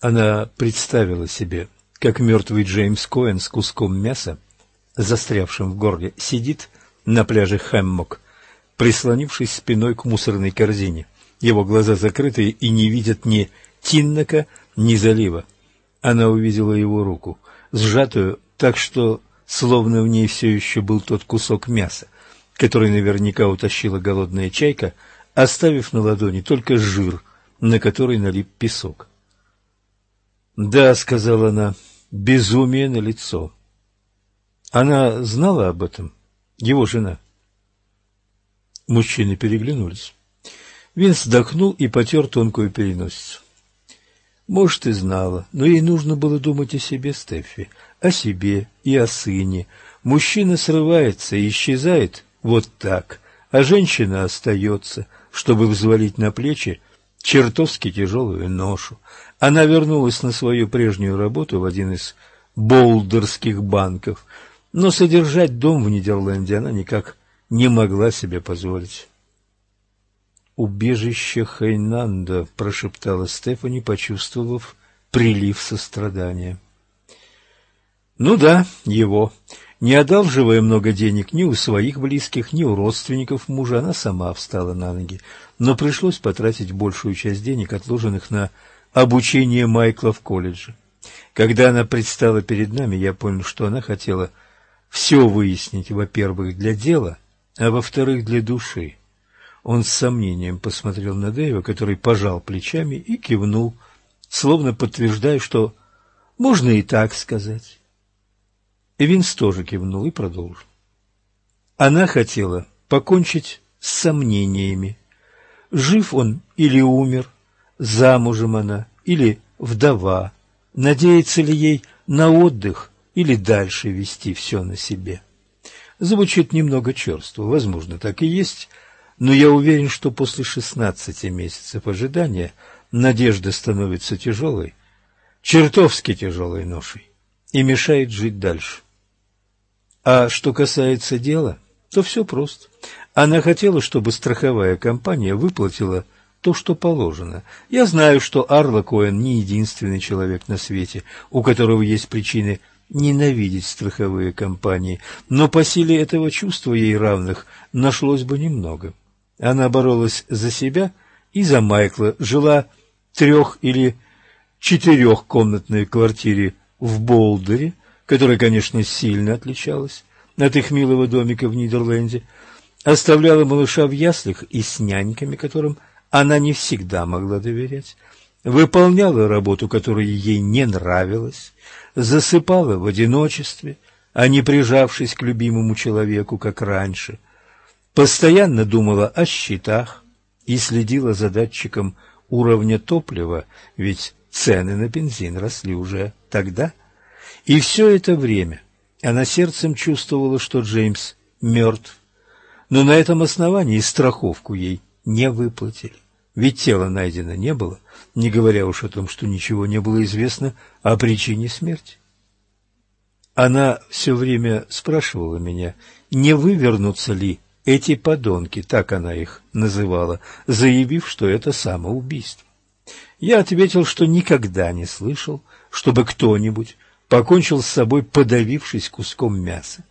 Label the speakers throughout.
Speaker 1: Она представила себе, как мертвый Джеймс Коэн с куском мяса, застрявшим в горле, сидит на пляже Хэммок, прислонившись спиной к мусорной корзине. Его глаза закрыты и не видят ни Тиннака, ни залива. Она увидела его руку, сжатую так, что словно в ней все еще был тот кусок мяса, который наверняка утащила голодная чайка, оставив на ладони только жир, на который налип песок. «Да», — сказала она, — «безумие на лицо». Она знала об этом, его жена. Мужчины переглянулись. Винс вздохнул и потер тонкую переносицу. Может, и знала, но ей нужно было думать о себе, Стеффи, о себе и о сыне. Мужчина срывается и исчезает вот так, а женщина остается, чтобы взвалить на плечи чертовски тяжелую ношу. Она вернулась на свою прежнюю работу в один из болдерских банков, но содержать дом в Нидерланде она никак не могла себе позволить. «Убежище Хайнанда», — прошептала Стефани, почувствовав прилив сострадания. «Ну да, его. Не одалживая много денег ни у своих близких, ни у родственников мужа, она сама встала на ноги, но пришлось потратить большую часть денег, отложенных на обучение Майкла в колледже. Когда она предстала перед нами, я понял, что она хотела все выяснить, во-первых, для дела, а во-вторых, для души. Он с сомнением посмотрел на Дэйва, который пожал плечами и кивнул, словно подтверждая, что можно и так сказать. Винс тоже кивнул и продолжил. Она хотела покончить с сомнениями. Жив он или умер, замужем она или вдова, надеется ли ей на отдых или дальше вести все на себе. Звучит немного черство, возможно, так и есть, но я уверен, что после шестнадцати месяцев ожидания надежда становится тяжелой, чертовски тяжелой ношей, и мешает жить дальше. А что касается дела, то все просто. Она хотела, чтобы страховая компания выплатила то, что положено. Я знаю, что Арла Коэн не единственный человек на свете, у которого есть причины ненавидеть страховые компании, но по силе этого чувства ей равных нашлось бы немного. Она боролась за себя и за Майкла, жила трех- или четырехкомнатной квартире в Болдере, которая, конечно, сильно отличалась от их милого домика в Нидерленде, оставляла малыша в яслях и с няньками, которым она не всегда могла доверять, выполняла работу, которая ей не нравилась, засыпала в одиночестве, а не прижавшись к любимому человеку, как раньше – постоянно думала о счетах и следила за датчиком уровня топлива, ведь цены на бензин росли уже тогда. И все это время она сердцем чувствовала, что Джеймс мертв, но на этом основании страховку ей не выплатили. Ведь тела найдено не было, не говоря уж о том, что ничего не было известно о причине смерти. Она все время спрашивала меня, не вывернутся ли эти подонки, так она их называла, заявив, что это самоубийство. Я ответил, что никогда не слышал, чтобы кто-нибудь покончил с собой, подавившись куском мяса.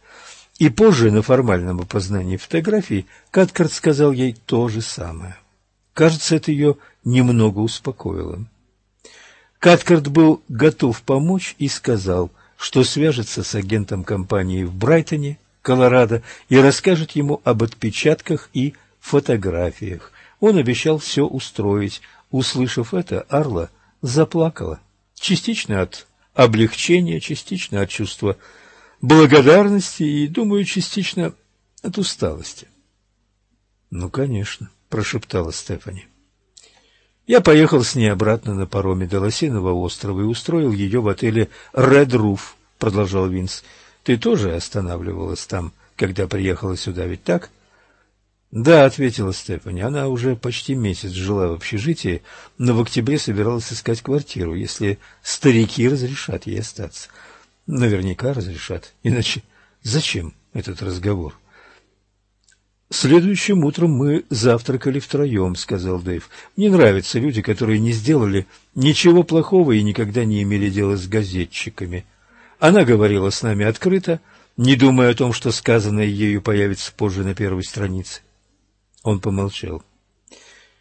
Speaker 1: И позже на формальном опознании фотографий Каткарт сказал ей то же самое. Кажется, это ее немного успокоило. Каткарт был готов помочь и сказал, что свяжется с агентом компании в Брайтоне Колорадо и расскажет ему об отпечатках и фотографиях. Он обещал все устроить. Услышав это, Арла заплакала. Частично от облегчения, частично от чувства благодарности и, думаю, частично от усталости. — Ну, конечно, — прошептала Стефани. Я поехал с ней обратно на пароме до Лосиного острова и устроил ее в отеле «Ред Руф», — продолжал Винс. Ты тоже останавливалась там, когда приехала сюда, ведь так? Да, ответила Стефани. Она уже почти месяц жила в общежитии, но в октябре собиралась искать квартиру, если старики разрешат ей остаться. Наверняка разрешат. Иначе зачем этот разговор? «Следующим утром мы завтракали втроем», — сказал Дэйв. «Мне нравятся люди, которые не сделали ничего плохого и никогда не имели дела с газетчиками. Она говорила с нами открыто, не думая о том, что сказанное ею появится позже на первой странице». Он помолчал.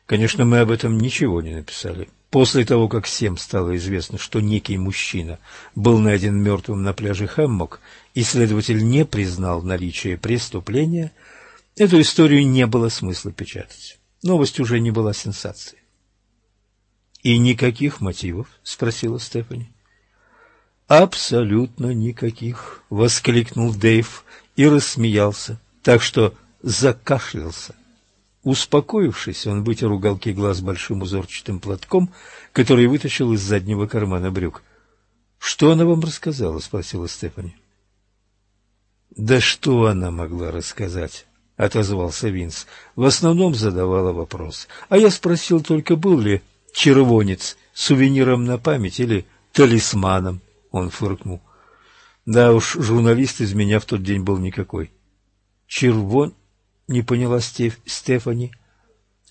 Speaker 1: «Конечно, мы об этом ничего не написали. После того, как всем стало известно, что некий мужчина был найден мертвым на пляже Хэммок, и следователь не признал наличие преступления — Эту историю не было смысла печатать. Новость уже не была сенсацией. «И никаких мотивов?» — спросила Стефани. «Абсолютно никаких!» — воскликнул Дэйв и рассмеялся, так что закашлялся. Успокоившись, он вытер уголки глаз большим узорчатым платком, который вытащил из заднего кармана брюк. «Что она вам рассказала?» — спросила Стефани. «Да что она могла рассказать?» — отозвался Винс. В основном задавала вопрос. А я спросил только, был ли червонец сувениром на память или талисманом. Он фыркнул. Да уж, журналист из меня в тот день был никакой. Червон? Не поняла Стеф... Стефани.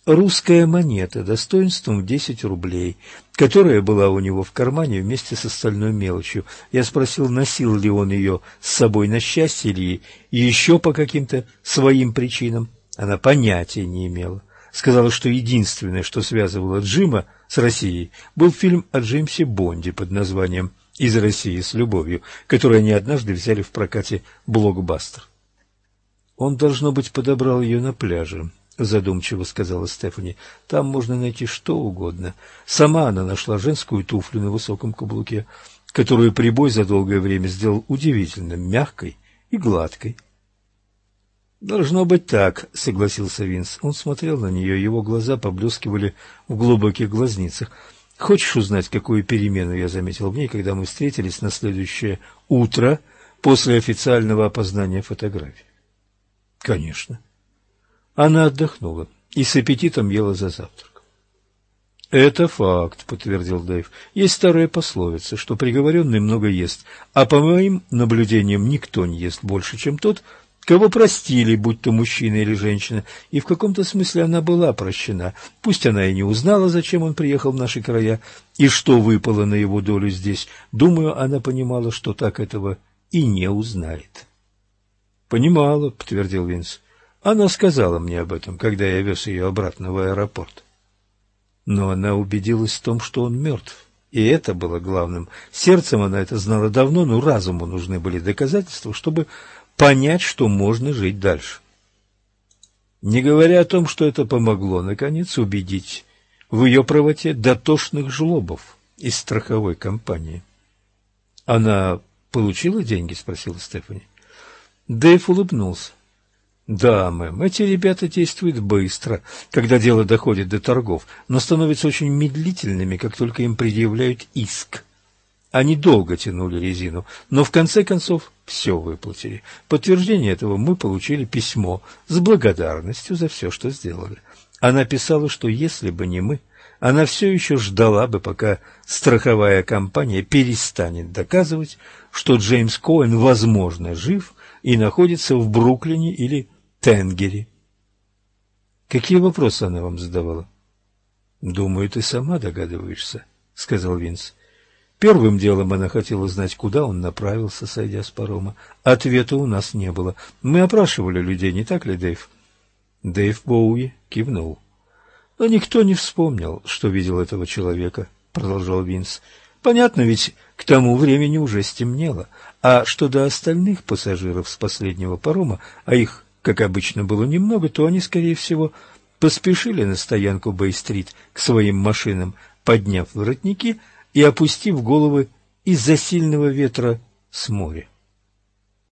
Speaker 1: Русская монета достоинством в десять рублей, которая была у него в кармане вместе с остальной мелочью. Я спросил, носил ли он ее с собой на счастье или еще по каким-то своим причинам. Она понятия не имела. Сказала, что единственное, что связывало Джима с Россией, был фильм о Джеймсе Бонде под названием «Из России с любовью», который они однажды взяли в прокате «Блокбастер». Он, должно быть, подобрал ее на пляже. — задумчиво сказала Стефани. — Там можно найти что угодно. Сама она нашла женскую туфлю на высоком каблуке, которую прибой за долгое время сделал удивительно мягкой и гладкой. — Должно быть так, — согласился Винс. Он смотрел на нее, его глаза поблескивали в глубоких глазницах. — Хочешь узнать, какую перемену я заметил в ней, когда мы встретились на следующее утро после официального опознания фотографий? — Конечно. Она отдохнула и с аппетитом ела за завтраком. «Это факт», — подтвердил Дэйв. «Есть старая пословица, что приговоренный много ест, а по моим наблюдениям никто не ест больше, чем тот, кого простили, будь то мужчина или женщина, и в каком-то смысле она была прощена. Пусть она и не узнала, зачем он приехал в наши края и что выпало на его долю здесь. Думаю, она понимала, что так этого и не узнает». «Понимала», — подтвердил Винс. Она сказала мне об этом, когда я вез ее обратно в аэропорт. Но она убедилась в том, что он мертв. И это было главным. Сердцем она это знала давно, но разуму нужны были доказательства, чтобы понять, что можно жить дальше. Не говоря о том, что это помогло, наконец, убедить в ее правоте дотошных жлобов из страховой компании. «Она получила деньги?» — спросила Стефани. Дэйв улыбнулся. Да, мэм, эти ребята действуют быстро, когда дело доходит до торгов, но становятся очень медлительными, как только им предъявляют иск. Они долго тянули резину, но в конце концов все выплатили. Подтверждение этого мы получили письмо с благодарностью за все, что сделали. Она писала, что если бы не мы, она все еще ждала бы, пока страховая компания перестанет доказывать, что Джеймс Коэн, возможно, жив и находится в Бруклине или Тенгери. Какие вопросы она вам задавала? Думаю, ты сама догадываешься, сказал Винс. Первым делом она хотела знать, куда он направился, сойдя с парома. Ответа у нас не было. Мы опрашивали людей, не так ли, Дэйв? Дэйв Боуи кивнул. Но никто не вспомнил, что видел этого человека, продолжал Винс. Понятно, ведь к тому времени уже стемнело. А что до остальных пассажиров с последнего парома, а их как обычно было немного, то они, скорее всего, поспешили на стоянку Бэй-стрит к своим машинам, подняв воротники и опустив головы из-за сильного ветра с моря.